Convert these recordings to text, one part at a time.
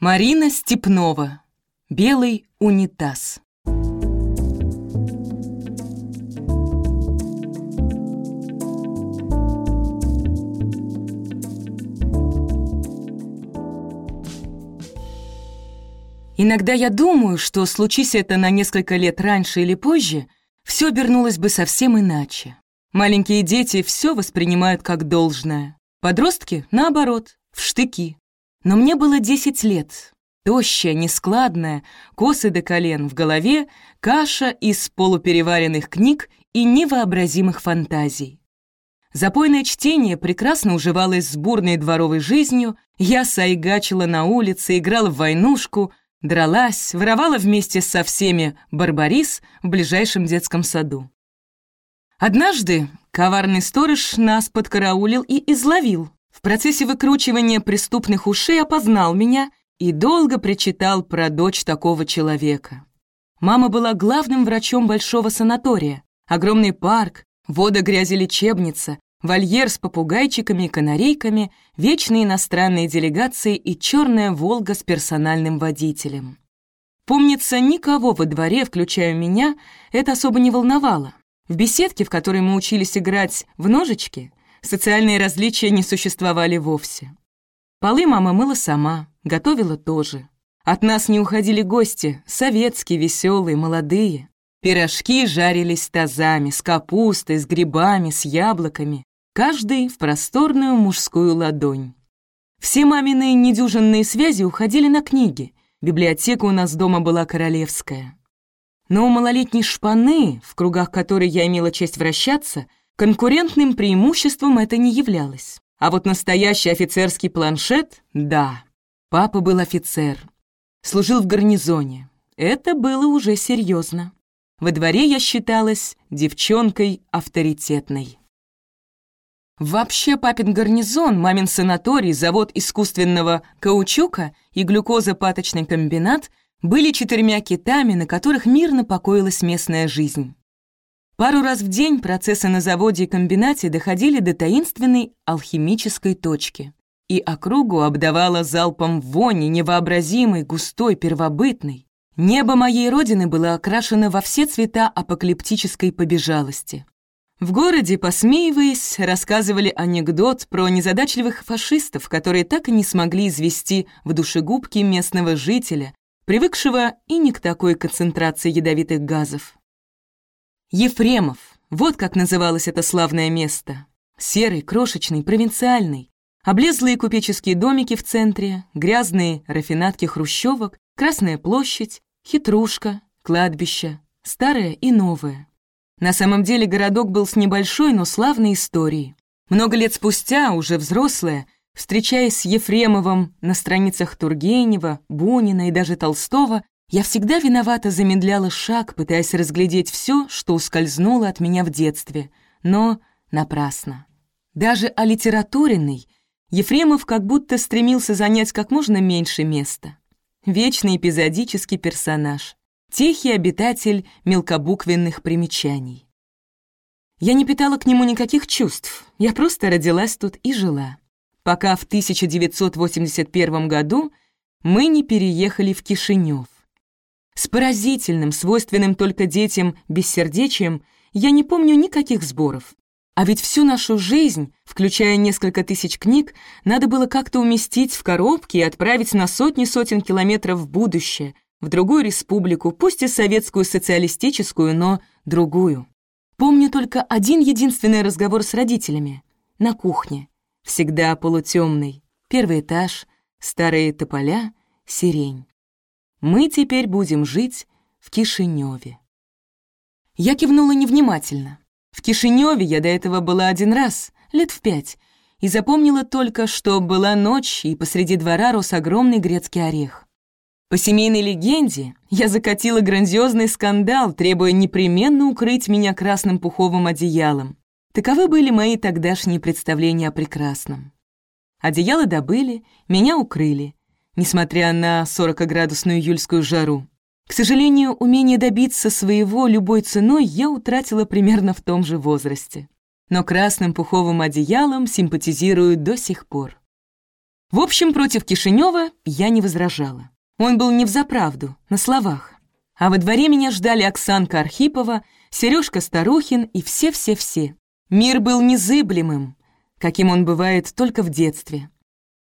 Марина Степнова. Белый унитаз. Иногда я думаю, что случись это на несколько лет раньше или позже, все обернулось бы совсем иначе. Маленькие дети все воспринимают как должное. Подростки, наоборот, в штыки. Но мне было 10 лет. Тощая, нескладная, косы до колен в голове, каша из полупереваренных книг и невообразимых фантазий. Запойное чтение прекрасно уживалось с бурной дворовой жизнью, я сайгачила на улице, играла в войнушку, дралась, воровала вместе со всеми барбарис в ближайшем детском саду. Однажды коварный сторож нас подкараулил и изловил. В процессе выкручивания преступных ушей опознал меня и долго причитал про дочь такого человека. Мама была главным врачом большого санатория. Огромный парк, водогрязелечебница, вольер с попугайчиками и канарейками, вечные иностранные делегации и черная «Волга» с персональным водителем. Помнится, никого во дворе, включая меня, это особо не волновало. В беседке, в которой мы учились играть в ножички, социальные различия не существовали вовсе. Полы мама мыла сама, готовила тоже. От нас не уходили гости, советские, веселые, молодые. Пирожки жарились тазами, с капустой, с грибами, с яблоками каждый в просторную мужскую ладонь. Все мамины недюжинные связи уходили на книги, библиотека у нас дома была королевская. Но у малолетней шпаны, в кругах которой я имела честь вращаться, конкурентным преимуществом это не являлось. А вот настоящий офицерский планшет — да. Папа был офицер. Служил в гарнизоне. Это было уже серьезно. Во дворе я считалась девчонкой авторитетной. Вообще папин гарнизон, мамин санаторий, завод искусственного каучука и глюкозопаточный комбинат были четырьмя китами, на которых мирно покоилась местная жизнь. Пару раз в день процессы на заводе и комбинате доходили до таинственной алхимической точки, и округу обдавала залпом вони, невообразимой, густой, первобытной. Небо моей родины было окрашено во все цвета апокалиптической побежалости. В городе, посмеиваясь, рассказывали анекдот про незадачливых фашистов, которые так и не смогли извести в душегубке местного жителя, привыкшего и не к такой концентрации ядовитых газов. Ефремов, вот как называлось это славное место. Серый, крошечный, провинциальный. Облезлые купеческие домики в центре, грязные рафинатки хрущевок, Красная площадь, хитрушка, кладбище, старое и новое. На самом деле городок был с небольшой, но славной историей. Много лет спустя, уже взрослая, встречаясь с Ефремовым на страницах Тургенева, Бунина и даже Толстого, я всегда виновато замедляла шаг, пытаясь разглядеть все, что ускользнуло от меня в детстве, но напрасно. Даже олитературенный Ефремов как будто стремился занять как можно меньше места. Вечный эпизодический персонаж тихий обитатель мелкобуквенных примечаний. Я не питала к нему никаких чувств, я просто родилась тут и жила, пока в 1981 году мы не переехали в Кишинев. С поразительным, свойственным только детям бессердечием, я не помню никаких сборов. А ведь всю нашу жизнь, включая несколько тысяч книг, надо было как-то уместить в коробки и отправить на сотни сотен километров в будущее — в другую республику, пусть и советскую социалистическую, но другую. Помню только один единственный разговор с родителями. На кухне. Всегда полутемный. Первый этаж, старые тополя, сирень. Мы теперь будем жить в Кишиневе. Я кивнула невнимательно. В Кишиневе я до этого была один раз, лет в пять, и запомнила только, что была ночь, и посреди двора рос огромный грецкий орех. По семейной легенде, я закатила грандиозный скандал, требуя непременно укрыть меня красным пуховым одеялом. Таковы были мои тогдашние представления о прекрасном. Одеяло добыли, меня укрыли, несмотря на 40-градусную июльскую жару. К сожалению, умение добиться своего любой ценой я утратила примерно в том же возрасте. Но красным пуховым одеялом симпатизирую до сих пор. В общем, против Кишинева я не возражала. Он был не взаправду, на словах. А во дворе меня ждали Оксанка Архипова, Сережка Старухин и все-все-все. Мир был незыблемым, каким он бывает только в детстве.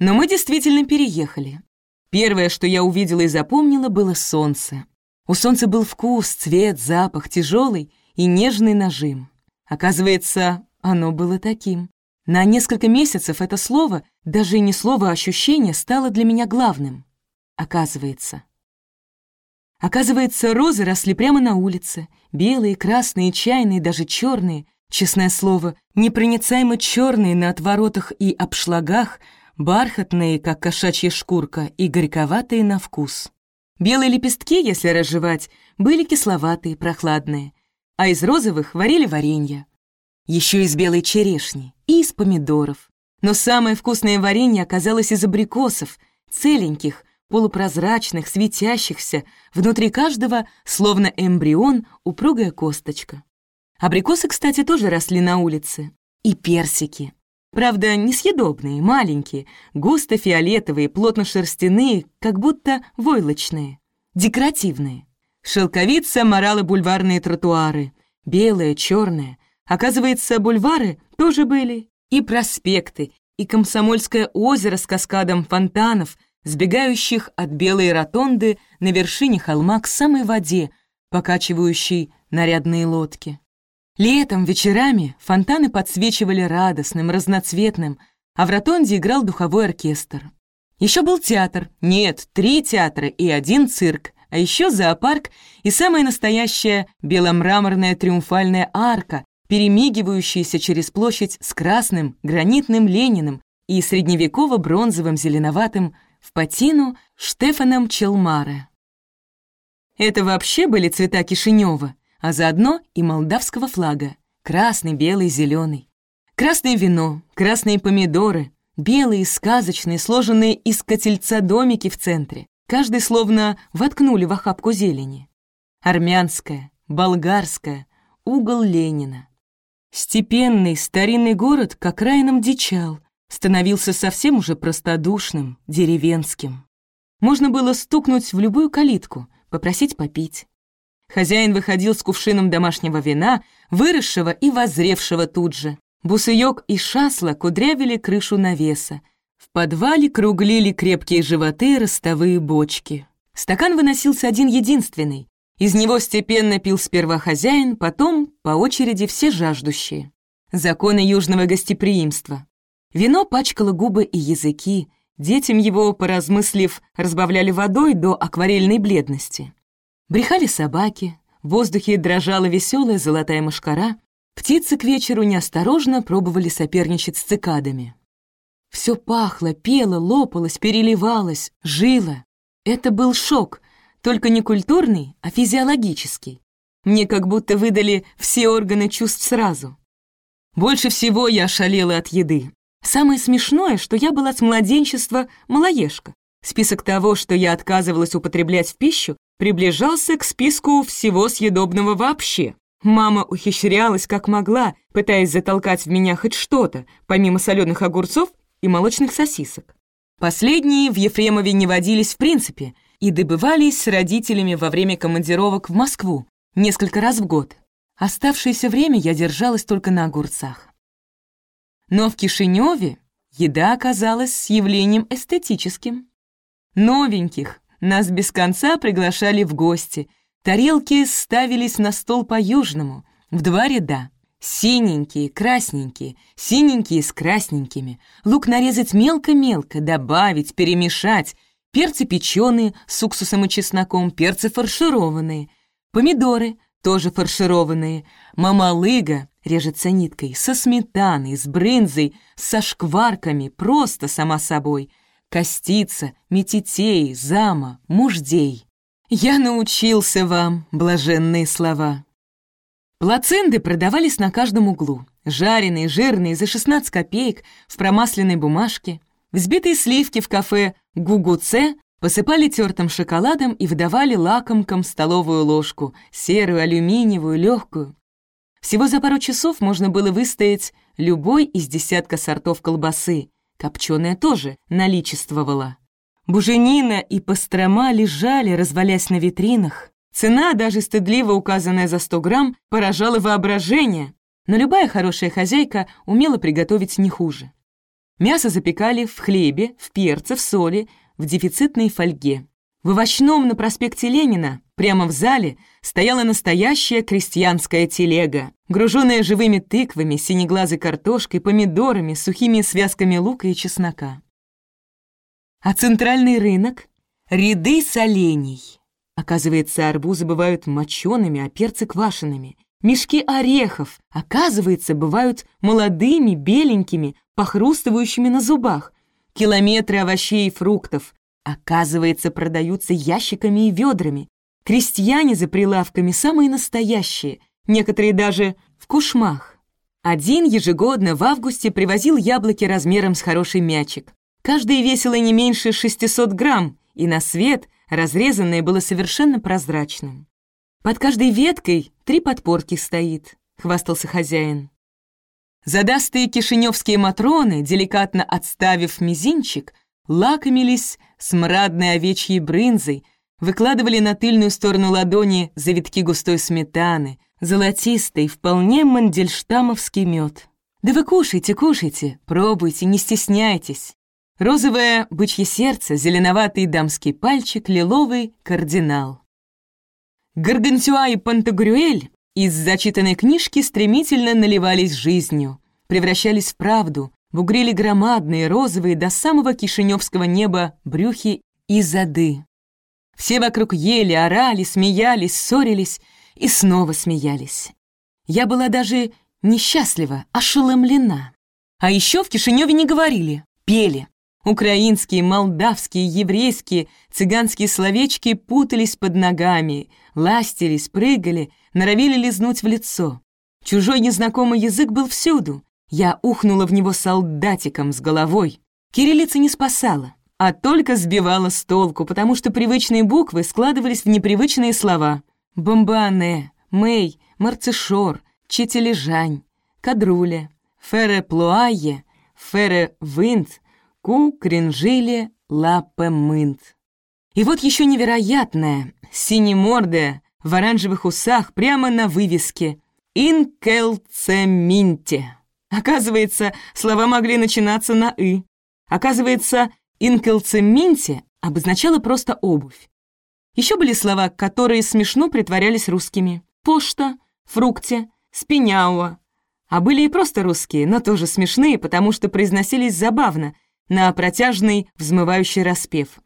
Но мы действительно переехали. Первое, что я увидела и запомнила, было солнце. У солнца был вкус, цвет, запах, тяжелый и нежный нажим. Оказывается, оно было таким. На несколько месяцев это слово, даже и не слово, а ощущение, стало для меня главным. Оказывается. Оказывается, розы росли прямо на улице. Белые, красные, чайные, даже черные. Честное слово, непроницаемо черные на отворотах и обшлагах, бархатные, как кошачья шкурка, и горьковатые на вкус. Белые лепестки, если разжевать, были кисловатые, прохладные, а из розовых варили варенье. Еще из белой черешни и из помидоров. Но самое вкусное варенье оказалось из абрикосов, целеньких, полупрозрачных, светящихся, внутри каждого, словно эмбрион, упругая косточка. Абрикосы, кстати, тоже росли на улице. И персики. Правда, несъедобные, маленькие, густо-фиолетовые, плотно-шерстяные, как будто войлочные. Декоративные. Шелковица морала бульварные тротуары. Белые, черные. Оказывается, бульвары тоже были. И проспекты, и Комсомольское озеро с каскадом фонтанов, сбегающих от белой ротонды на вершине холма к самой воде, покачивающей нарядные лодки. Летом, вечерами фонтаны подсвечивали радостным, разноцветным, а в ротонде играл духовой оркестр. Еще был театр, нет, три театра и один цирк, а еще зоопарк и самая настоящая беломраморная триумфальная арка, перемигивающаяся через площадь с красным гранитным Лениным и средневеково-бронзовым зеленоватым в патину Штефаном Челмаре. Это вообще были цвета Кишинева, а заодно и молдавского флага — красный, белый, зеленый. Красное вино, красные помидоры, белые, сказочные, сложенные из котельца домики в центре. Каждый словно воткнули в охапку зелени. Армянская, болгарская, угол Ленина. Степенный старинный город к окраинам дичал, становился совсем уже простодушным, деревенским. Можно было стукнуть в любую калитку, попросить попить. Хозяин выходил с кувшином домашнего вина, выросшего и возревшего тут же. Бусыёк и шасла кудрявили крышу навеса. В подвале круглили крепкие животы и ростовые бочки. Стакан выносился один-единственный. Из него степенно пил сперва хозяин, потом, по очереди, все жаждущие. Законы южного гостеприимства. Вино пачкало губы и языки, детям его, поразмыслив, разбавляли водой до акварельной бледности. Брехали собаки, в воздухе дрожала веселая золотая мушкара, птицы к вечеру неосторожно пробовали соперничать с цикадами. Все пахло, пело, лопалось, переливалось, жило. Это был шок, только не культурный, а физиологический. Мне как будто выдали все органы чувств сразу. Больше всего я шалела от еды. Самое смешное, что я была с младенчества малоежка. Список того, что я отказывалась употреблять в пищу, приближался к списку всего съедобного вообще. Мама ухищрялась как могла, пытаясь затолкать в меня хоть что-то, помимо соленых огурцов и молочных сосисок. Последние в Ефремове не водились в принципе и добывались с родителями во время командировок в Москву несколько раз в год. Оставшееся время я держалась только на огурцах. Но в Кишиневе еда оказалась явлением эстетическим. Новеньких нас без конца приглашали в гости. Тарелки ставились на стол по-южному, в два ряда. Синенькие, красненькие, синенькие с красненькими. Лук нарезать мелко-мелко, добавить, перемешать. Перцы печеные с уксусом и чесноком, перцы фаршированные. Помидоры тоже фаршированные. Мамалыга режется ниткой, со сметаной, с брынзой, со шкварками, просто сама собой. Костица, Метитей, Зама, Муждей. Я научился вам, блаженные слова. Плаценды продавались на каждом углу. Жареные, жирные, за 16 копеек, в промасленной бумажке. Взбитые сливки в кафе «Гугуце» посыпали тертым шоколадом и выдавали лакомкам столовую ложку, серую, алюминиевую, легкую. Всего за пару часов можно было выстоять любой из десятка сортов колбасы, копченая тоже наличествовала. Буженина и пастрома лежали, развалясь на витринах. Цена, даже стыдливо указанная за 100 грамм, поражала воображение, но любая хорошая хозяйка умела приготовить не хуже. Мясо запекали в хлебе, в перце, в соли, в дефицитной фольге. В овощном на проспекте Ленина, прямо в зале, стояла настоящая крестьянская телега, груженная живыми тыквами, синеглазой картошкой, помидорами, сухими связками лука и чеснока. А центральный рынок — ряды солений. Оказывается, арбузы бывают мочеными, а перцы квашеными. Мешки орехов, оказывается, бывают молодыми, беленькими, похрустывающими на зубах. Километры овощей и фруктов, оказывается, продаются ящиками и ведрами. Крестьяне за прилавками самые настоящие, некоторые даже в кушмах. Один ежегодно в августе привозил яблоки размером с хороший мячик. Каждое весило не меньше 600 грамм, и на свет разрезанное было совершенно прозрачным. «Под каждой веткой три подпорки стоит», — хвастался хозяин. Задастые кишиневские матроны, деликатно отставив мизинчик, лакомились смрадной овечьей брынзой, выкладывали на тыльную сторону ладони завитки густой сметаны, золотистый, вполне мандельштамовский мед. Да вы кушайте, кушайте, пробуйте, не стесняйтесь. Розовое бычье сердце, зеленоватый дамский пальчик, лиловый кардинал. Гаргантюа и Пантагрюэль из зачитанной книжки стремительно наливались жизнью, превращались в правду, бугрили громадные розовые до самого кишиневского неба брюхи и зады. Все вокруг ели, орали, смеялись, ссорились и снова смеялись. Я была даже несчастлива, ошеломлена. А еще в Кишиневе не говорили, пели. Украинские, молдавские, еврейские, цыганские словечки путались под ногами, ластились, прыгали, норовили лизнуть в лицо. Чужой незнакомый язык был всюду. Я ухнула в него солдатиком с головой. Кириллица не спасала, а только сбивала с толку, потому что привычные буквы складывались в непривычные слова. Бомбане, Мэй, Марцишор, Четележань, Кадруля, Фере Плуае, Фере Винт, Ку Кринжиле Лапе Мынт. И вот еще невероятное, синемордая, в оранжевых усах прямо на вывеске «Инкелцеминте». Оказывается, слова могли начинаться на «ы». Оказывается, «инкелцеминте» обозначало просто обувь. Еще были слова, которые смешно притворялись русскими. «Пошта», «фрукте», «спиняуа». А были и просто русские, но тоже смешные, потому что произносились забавно, на протяжный взмывающий распев.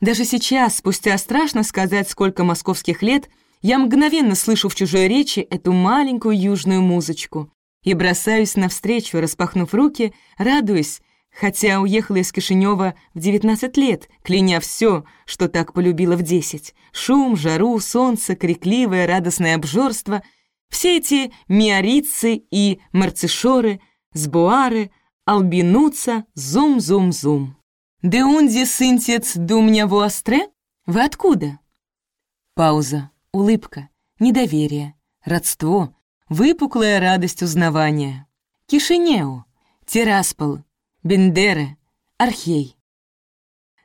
Даже сейчас, спустя страшно сказать, сколько московских лет, я мгновенно слышу в чужой речи эту маленькую южную музычку и бросаюсь навстречу, распахнув руки, радуясь, хотя уехала из Кишинева в 19 лет, кляня все, что так полюбила в 10. Шум, жару, солнце, крикливое, радостное обжорство, все эти миорицы и марцишоры, сбуары, албинуца, зум-зум-зум. «Де унди сынтец думня вуастре? Вы откуда?» Пауза, улыбка, недоверие, родство, выпуклая радость узнавания. Кишинеу, Тирасполь, Бендеры, Архей.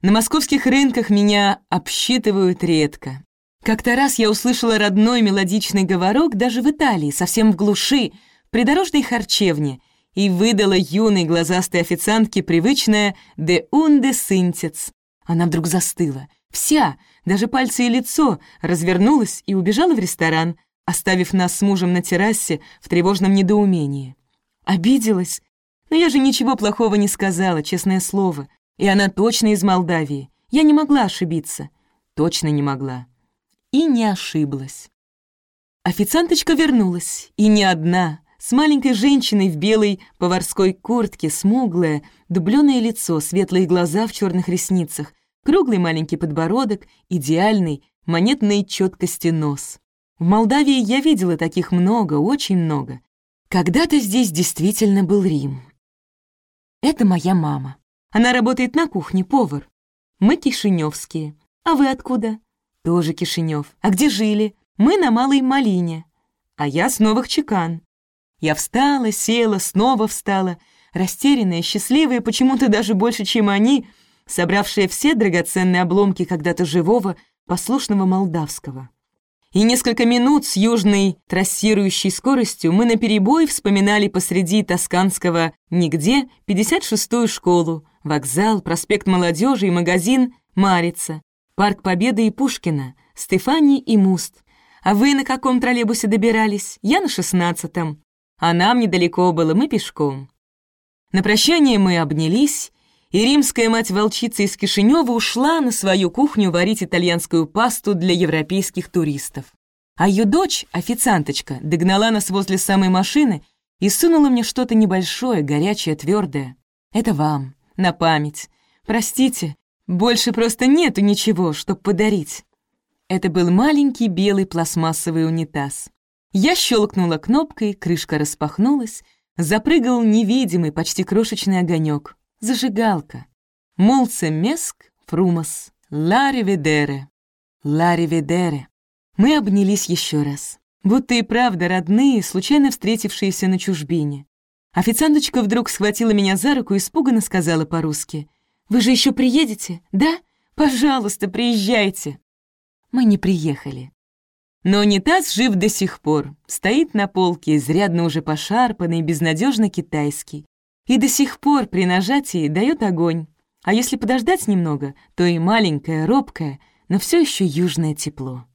На московских рынках меня обсчитывают редко. Как-то раз я услышала родной мелодичный говорок даже в Италии, совсем в глуши, в придорожной харчевне — и выдала юной глазастой официантке привычное «де унде сынтец». Она вдруг застыла, вся, даже пальцы и лицо, развернулась и убежала в ресторан, оставив нас с мужем на террасе в тревожном недоумении. Обиделась? Но я же ничего плохого не сказала, честное слово. И она точно из Молдавии. Я не могла ошибиться. Точно не могла. И не ошиблась. Официанточка вернулась, и не одна — с маленькой женщиной в белой поварской куртке, смуглое, дубленое лицо, светлые глаза в черных ресницах, круглый маленький подбородок, идеальный, монетной четкости нос. В Молдавии я видела таких много, очень много. Когда-то здесь действительно был Рим. Это моя мама. Она работает на кухне, повар. Мы кишиневские. А вы откуда? Тоже Кишинев. А где жили? Мы на Малой Малине. А я с Новых Чекан. Я встала, села, снова встала, растерянная, счастливая, почему-то даже больше, чем они, собравшая все драгоценные обломки когда-то живого, послушного молдавского. И несколько минут с южной трассирующей скоростью мы наперебой вспоминали посреди тосканского «нигде» 56-ю школу, вокзал, проспект молодежи и магазин «Марица», парк Победы и Пушкина, Стефани и Муст. А вы на каком троллейбусе добирались? Я на шестнадцатом. А нам недалеко было, мы пешком. На прощание мы обнялись, и римская мать-волчица из Кишинева ушла на свою кухню варить итальянскую пасту для европейских туристов. А ее дочь, официанточка, догнала нас возле самой машины и сунула мне что-то небольшое, горячее, твердое. Это вам, на память. Простите, больше просто нету ничего, чтоб подарить. Это был маленький белый пластмассовый унитаз. Я щелкнула кнопкой, крышка распахнулась, запрыгал невидимый, почти крошечный огонек. Зажигалка. Мулце меск, фрумас, лари ведере. Лари ведере. Мы обнялись еще раз. Будто и правда родные, случайно встретившиеся на чужбине. Официанточка вдруг схватила меня за руку и испуганно сказала по-русски. «Вы же еще приедете, да? Пожалуйста, приезжайте!» Мы не приехали. Но унитаз жив до сих пор, стоит на полке, изрядно уже пошарпанный, безнадежно китайский и до сих пор при нажатии дает огонь. А если подождать немного, то и маленькое, робкое, но все еще южное тепло.